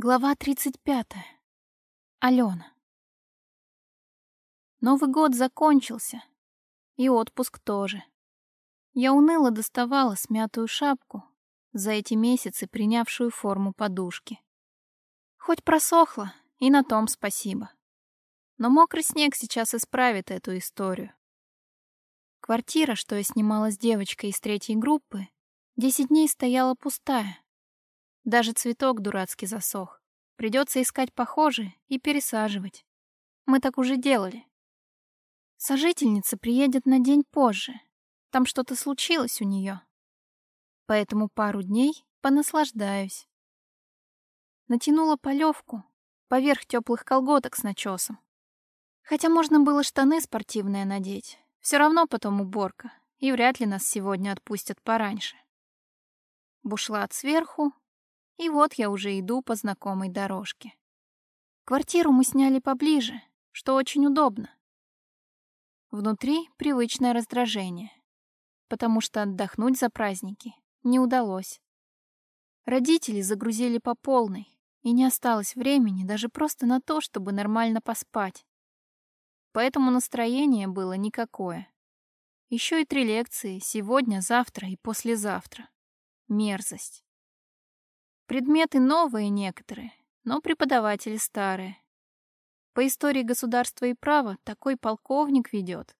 Глава 35. Алена. Новый год закончился. И отпуск тоже. Я уныло доставала смятую шапку, за эти месяцы принявшую форму подушки. Хоть просохла, и на том спасибо. Но мокрый снег сейчас исправит эту историю. Квартира, что я снимала с девочкой из третьей группы, десять дней стояла пустая. Даже цветок дурацкий засох. Придется искать похожий и пересаживать. Мы так уже делали. Сожительница приедет на день позже. Там что-то случилось у нее. Поэтому пару дней понаслаждаюсь. Натянула полевку поверх теплых колготок с начесом. Хотя можно было штаны спортивные надеть. Все равно потом уборка, и вряд ли нас сегодня отпустят пораньше. Бушлат сверху, и вот я уже иду по знакомой дорожке. Квартиру мы сняли поближе, что очень удобно. Внутри привычное раздражение, потому что отдохнуть за праздники не удалось. Родители загрузили по полной, и не осталось времени даже просто на то, чтобы нормально поспать. Поэтому настроение было никакое. Еще и три лекции сегодня, завтра и послезавтра. Мерзость. Предметы новые некоторые, но преподаватели старые. По истории государства и права такой полковник ведет.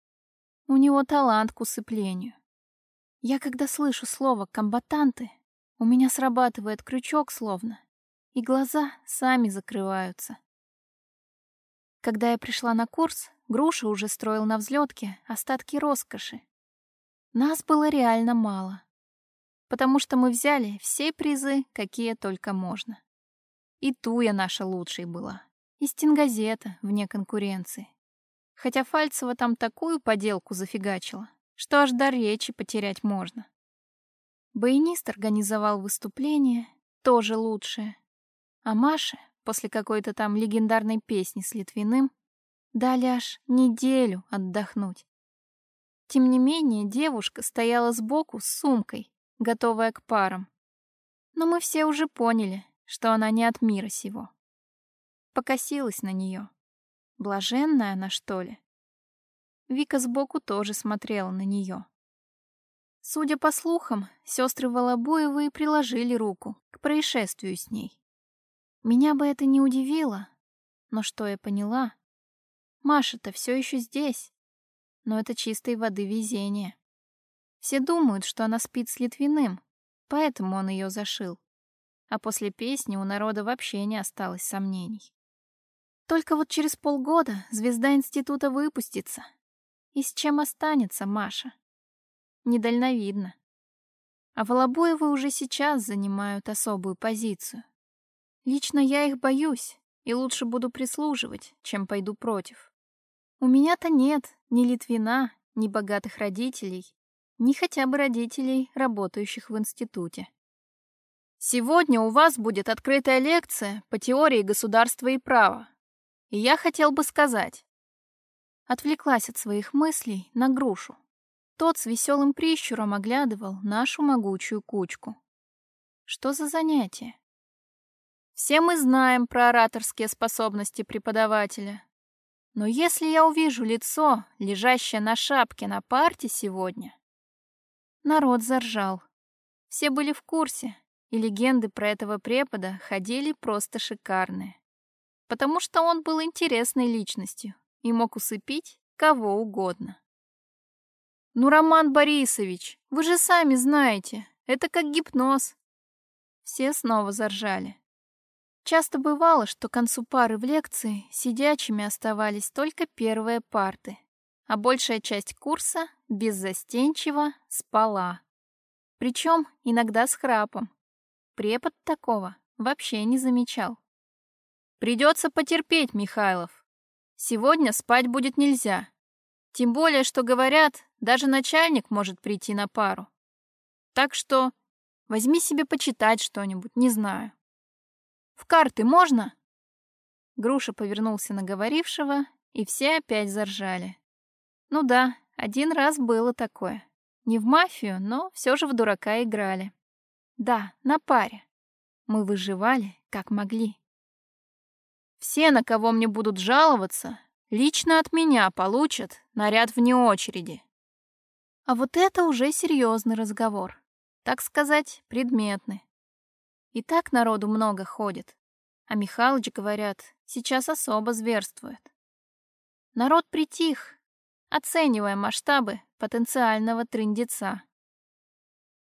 У него талант к усыплению. Я когда слышу слово «комбатанты», у меня срабатывает крючок словно, и глаза сами закрываются. Когда я пришла на курс, Груша уже строил на взлетке остатки роскоши. Нас было реально мало потому что мы взяли все призы, какие только можно. И Туя наша лучшей была, и Стенгазета вне конкуренции. Хотя Фальцева там такую поделку зафигачила, что аж до речи потерять можно. Баянист организовал выступление, тоже лучшее. А Маше, после какой-то там легендарной песни с Литвиным, дали аж неделю отдохнуть. Тем не менее, девушка стояла сбоку с сумкой, готовая к парам. Но мы все уже поняли, что она не от мира сего. Покосилась на нее. Блаженная она, что ли? Вика сбоку тоже смотрела на нее. Судя по слухам, сестры Волобуевы приложили руку к происшествию с ней. Меня бы это не удивило, но что я поняла? Маша-то все еще здесь, но это чистой воды везение. Все думают, что она спит с Литвиным, поэтому он ее зашил. А после песни у народа вообще не осталось сомнений. Только вот через полгода звезда института выпустится. И с чем останется Маша? Недальновидно. А Волобоевы уже сейчас занимают особую позицию. Лично я их боюсь и лучше буду прислуживать, чем пойду против. У меня-то нет ни Литвина, ни богатых родителей, ни хотя бы родителей, работающих в институте. Сегодня у вас будет открытая лекция по теории государства и права. И я хотел бы сказать. Отвлеклась от своих мыслей на грушу. Тот с веселым прищуром оглядывал нашу могучую кучку. Что за занятие? Все мы знаем про ораторские способности преподавателя. Но если я увижу лицо, лежащее на шапке на парте сегодня, Народ заржал. Все были в курсе, и легенды про этого препода ходили просто шикарные. Потому что он был интересной личностью и мог усыпить кого угодно. «Ну, Роман Борисович, вы же сами знаете, это как гипноз». Все снова заржали. Часто бывало, что к концу пары в лекции сидячими оставались только первые парты, а большая часть курса беззастенчиво спала. Причем иногда с храпом. Препод такого вообще не замечал. Придется потерпеть, Михайлов. Сегодня спать будет нельзя. Тем более, что говорят, даже начальник может прийти на пару. Так что возьми себе почитать что-нибудь, не знаю. В карты можно? Груша повернулся на говорившего, и все опять заржали. Ну да, один раз было такое. Не в мафию, но все же в дурака играли. Да, на паре. Мы выживали, как могли. Все, на кого мне будут жаловаться, лично от меня получат наряд вне очереди. А вот это уже серьезный разговор. Так сказать, предметный. И так народу много ходит. А Михалыч, говорят, сейчас особо зверствует. Народ притих, оценивая масштабы потенциального трындеца.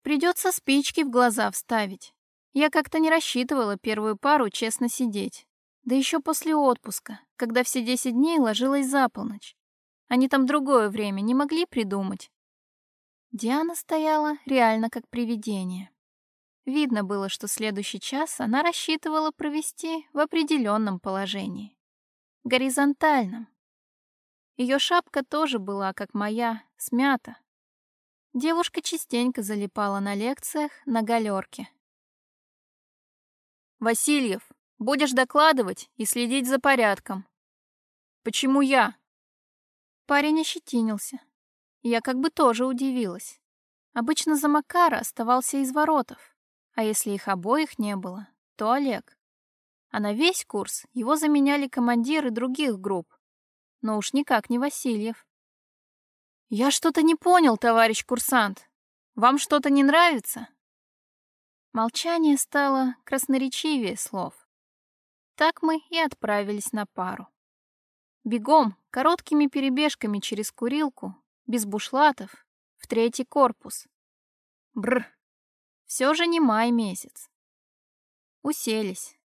Придется спички в глаза вставить. Я как-то не рассчитывала первую пару честно сидеть. Да еще после отпуска, когда все десять дней ложилась за полночь. Они там другое время не могли придумать. Диана стояла реально как привидение. Видно было, что следующий час она рассчитывала провести в определенном положении. Горизонтальном. Ее шапка тоже была, как моя, смята. Девушка частенько залипала на лекциях на галерке. «Васильев, будешь докладывать и следить за порядком». «Почему я?» Парень ощетинился. Я как бы тоже удивилась. Обычно за Макара оставался из воротов, а если их обоих не было, то Олег. А на весь курс его заменяли командиры других групп, но уж никак не Васильев. «Я что-то не понял, товарищ курсант. Вам что-то не нравится?» Молчание стало красноречивее слов. Так мы и отправились на пару. Бегом, короткими перебежками через курилку, без бушлатов, в третий корпус. Бр. Все же не май месяц. Уселись.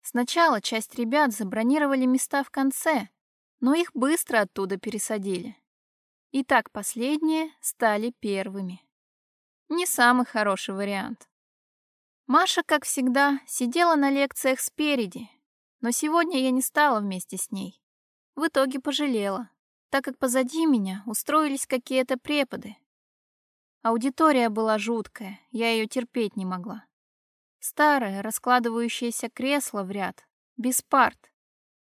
Сначала часть ребят забронировали места в конце, но их быстро оттуда пересадили. И так последние стали первыми. Не самый хороший вариант. Маша, как всегда, сидела на лекциях спереди, но сегодня я не стала вместе с ней. В итоге пожалела, так как позади меня устроились какие-то преподы. Аудитория была жуткая, я ее терпеть не могла. Старое, раскладывающееся кресло в ряд, без парт,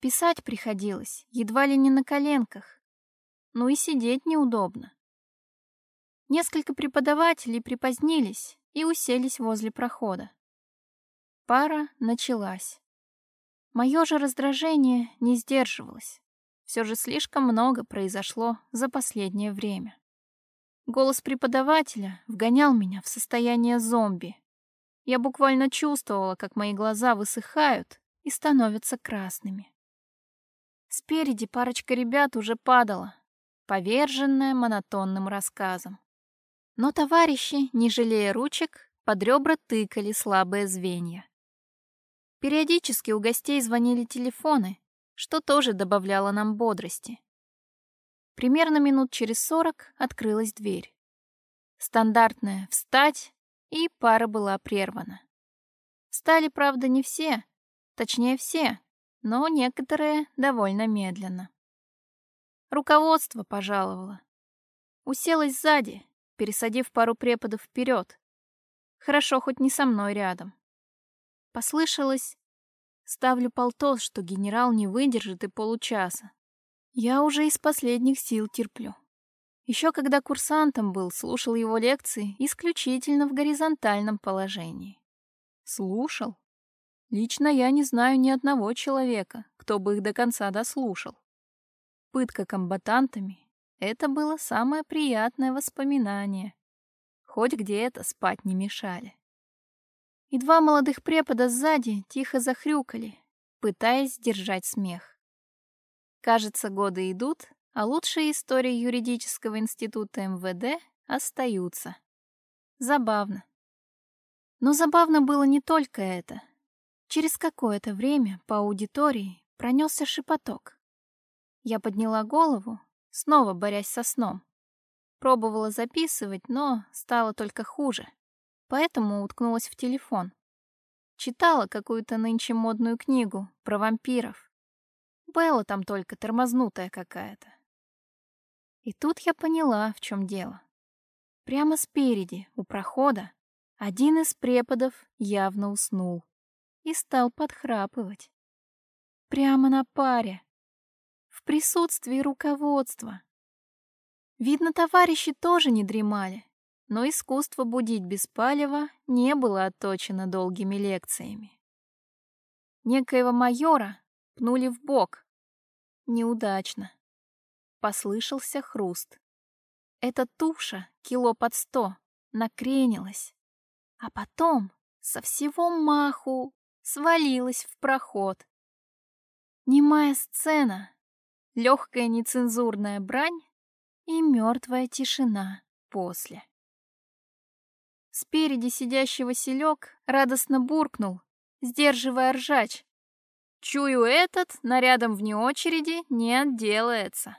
Писать приходилось, едва ли не на коленках. Ну и сидеть неудобно. Несколько преподавателей припозднились и уселись возле прохода. Пара началась. Мое же раздражение не сдерживалось. Все же слишком много произошло за последнее время. Голос преподавателя вгонял меня в состояние зомби. Я буквально чувствовала, как мои глаза высыхают и становятся красными. Спереди парочка ребят уже падала, поверженная монотонным рассказом. Но товарищи, не жалея ручек, под ребра тыкали слабые звенья. Периодически у гостей звонили телефоны, что тоже добавляло нам бодрости. Примерно минут через сорок открылась дверь. Стандартная «встать», и пара была прервана. Встали, правда, не все, точнее все, но некоторые довольно медленно. Руководство пожаловало. Уселась сзади, пересадив пару преподов вперед. Хорошо, хоть не со мной рядом. Послышалось, ставлю полтос, что генерал не выдержит и получаса. Я уже из последних сил терплю. Еще когда курсантом был, слушал его лекции исключительно в горизонтальном положении. Слушал? Лично я не знаю ни одного человека, кто бы их до конца дослушал. Пытка комбатантами — это было самое приятное воспоминание. Хоть где-то спать не мешали. И два молодых препода сзади тихо захрюкали, пытаясь сдержать смех. Кажется, годы идут, а лучшие истории юридического института МВД остаются. Забавно. Но забавно было не только это — Через какое-то время по аудитории пронесся шепоток. Я подняла голову, снова борясь со сном. Пробовала записывать, но стало только хуже, поэтому уткнулась в телефон. Читала какую-то нынче модную книгу про вампиров. Белла там только тормознутая какая-то. И тут я поняла, в чем дело. Прямо спереди, у прохода, один из преподов явно уснул и стал подхрапывать. Прямо на паре, в присутствии руководства. Видно, товарищи тоже не дремали, но искусство будить Беспалева не было отточено долгими лекциями. Некоего майора, пнули в бок. Неудачно. Послышался хруст. Эта туша, кило под сто, накренилась, а потом со всего маху свалилась в проход. Немая сцена, легкая нецензурная брань и мертвая тишина после. Спереди сидящий Василек радостно буркнул, сдерживая ржач. Чую этот, нарядом вне очереди не отделается.